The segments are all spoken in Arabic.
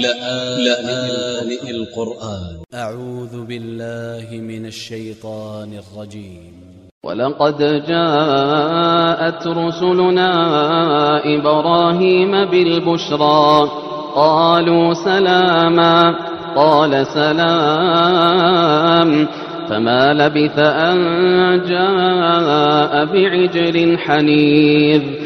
لآن القرآن. أ ع و ذ ب ا ل ل ه من ا ل ش ي ط ا ن ا ل ج ي م ولقد جاءت رسلنا إبراهيم بالبشرى. قالوا سلاما. قال سلام. فما لبث أن جاء بعجل حنيذ.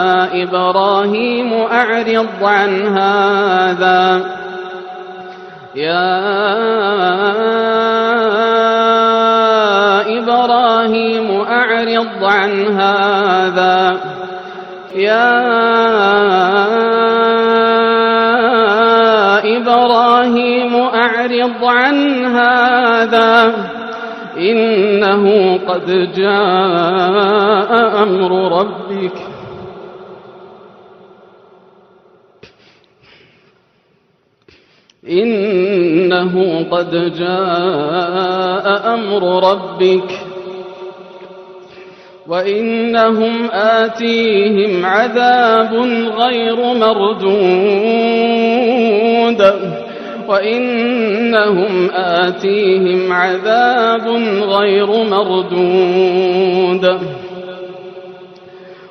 إبراهيم أعرض عن هذا. يا إبراهيم أعرض عن هذا. يا إبراهيم أعرض عن هذا. إنه قد جاء أمر ربك. إنه قد جاء أمر ربك وإنهم آتيهم عذاب غير مردود وإنهم آتيهم عذاب غير مردود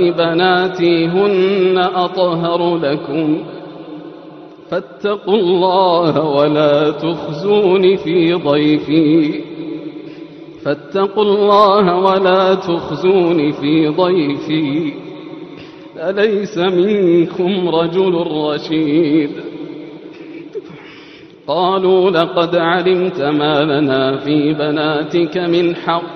بناتي هن أطهر لكم فاتقوا الله ولا تخزون في ضيفي فاتقوا الله ولا تخزون في ضيفي أليس منكم رجل رشيد؟ قالوا لقد علمت ما لنا في بناتك من حق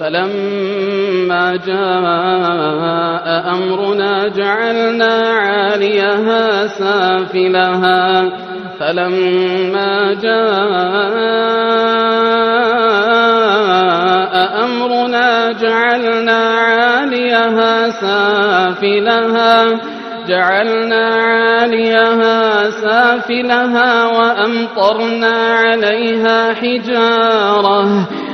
فلما جاء أمرنا جعلنا عاليها سافلها. فلما جاء جعلنا عاليها سافلها. جعلنا عاليها سافلها وأمطرنا عليها حجارة.